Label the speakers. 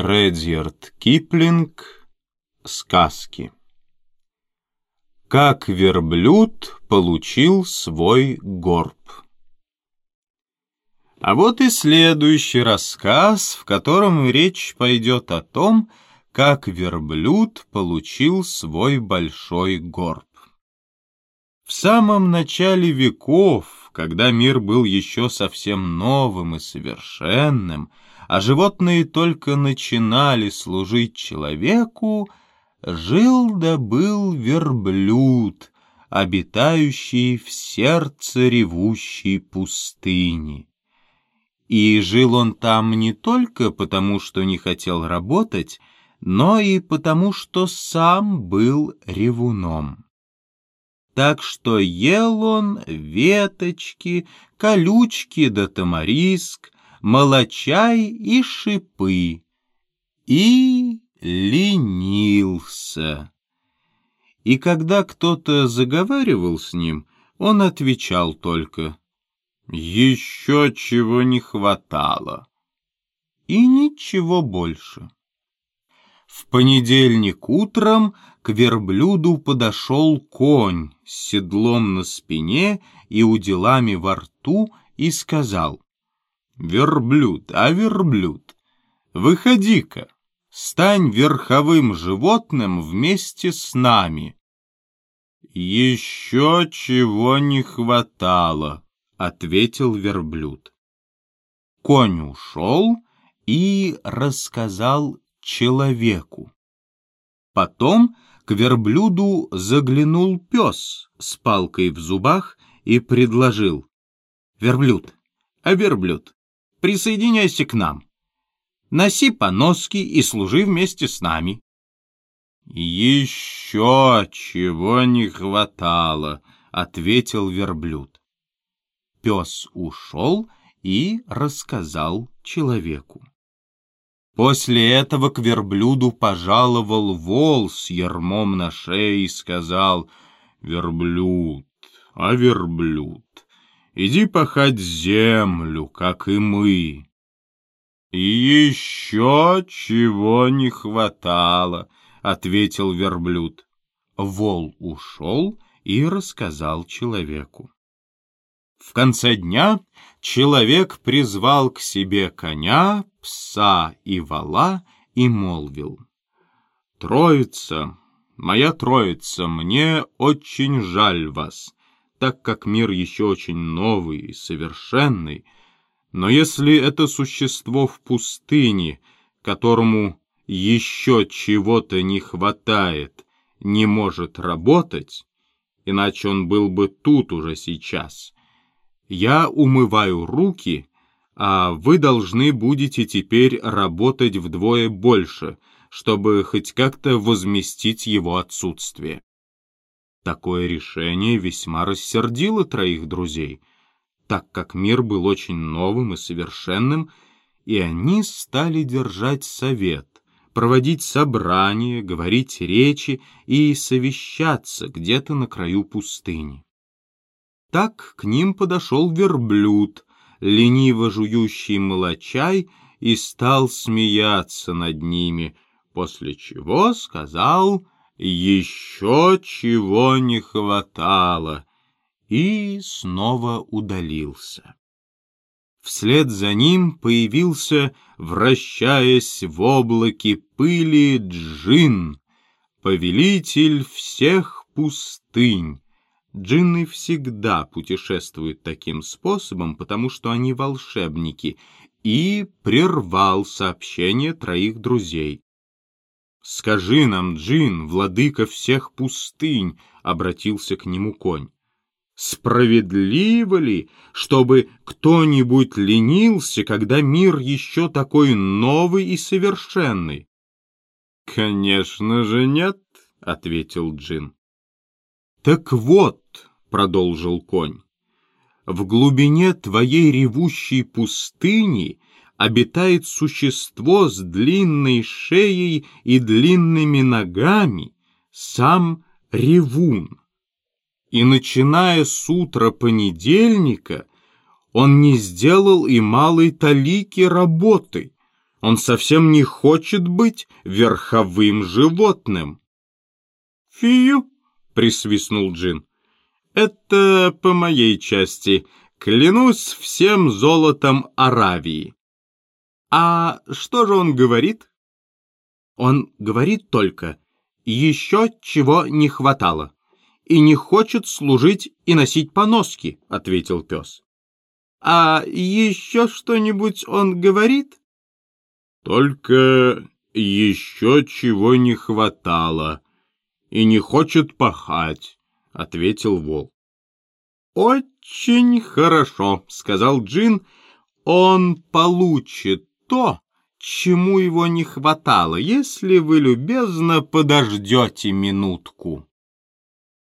Speaker 1: Редьярд Киплинг. Сказки. Как верблюд получил свой горб. А вот и следующий рассказ, в котором речь пойдет о том, как верблюд получил свой большой горб. В самом начале веков, когда мир был еще совсем новым и совершенным, а животные только начинали служить человеку, жил да был верблюд, обитающий в сердце ревущей пустыни. И жил он там не только потому, что не хотел работать, но и потому, что сам был ревуном. Так что ел он веточки, колючки да тамариск, молочай и шипы. И ленился. И когда кто-то заговаривал с ним, он отвечал только «Еще чего не хватало». И ничего больше. В понедельник утром к верблюду подошел конь с седлом на спине и уделами во рту и сказал «Верблюд, а верблюд, выходи-ка, стань верховым животным вместе с нами». «Еще чего не хватало», — ответил верблюд. Конь ушел и рассказал человеку. Потом к верблюду заглянул пес с палкой в зубах и предложил. «Верблюд, а верблюд, присоединяйся к нам. Носи поноски и служи вместе с нами». «Еще чего не хватало», — ответил верблюд. Пес ушел и рассказал человеку. После этого к верблюду пожаловал вол с ермом на шее и сказал «Верблюд, а верблюд, иди пахать землю, как и мы». «И еще чего не хватало», — ответил верблюд. Вол ушел и рассказал человеку. В конце дня человек призвал к себе коня, пса и вала и молвил. «Троица, моя троица, мне очень жаль вас, так как мир еще очень новый и совершенный, но если это существо в пустыне, которому еще чего-то не хватает, не может работать, иначе он был бы тут уже сейчас, я умываю руки, а вы должны будете теперь работать вдвое больше, чтобы хоть как-то возместить его отсутствие. Такое решение весьма рассердило троих друзей, так как мир был очень новым и совершенным, и они стали держать совет, проводить собрания, говорить речи и совещаться где-то на краю пустыни. Так к ним подошел верблюд, лениво жующий молочай, и стал смеяться над ними, после чего сказал «Еще чего не хватало» и снова удалился. Вслед за ним появился, вращаясь в облаке пыли, джин, повелитель всех пустынь, Джинны всегда путешествуют таким способом, потому что они волшебники, и прервал сообщение троих друзей. «Скажи нам, Джин, владыка всех пустынь», — обратился к нему конь. «Справедливо ли, чтобы кто-нибудь ленился, когда мир еще такой новый и совершенный?» «Конечно же нет», — ответил Джин. «Так вот», — продолжил конь, — «в глубине твоей ревущей пустыни обитает существо с длинной шеей и длинными ногами, сам ревун. И начиная с утра понедельника, он не сделал и малой талики работы, Он совсем не хочет быть верховым животным. «Фию!» — присвистнул Джин. «Это по моей части. Клянусь всем золотом Аравии». «А что же он говорит?» «Он говорит только, еще чего не хватало, и не хочет служить и носить поноски», — ответил пес. «А еще что-нибудь он говорит?» «Только еще чего не хватало, и не хочет пахать», — ответил волк. «Очень хорошо», — сказал Джин. «Он получит то, чему его не хватало, если вы любезно подождете минутку».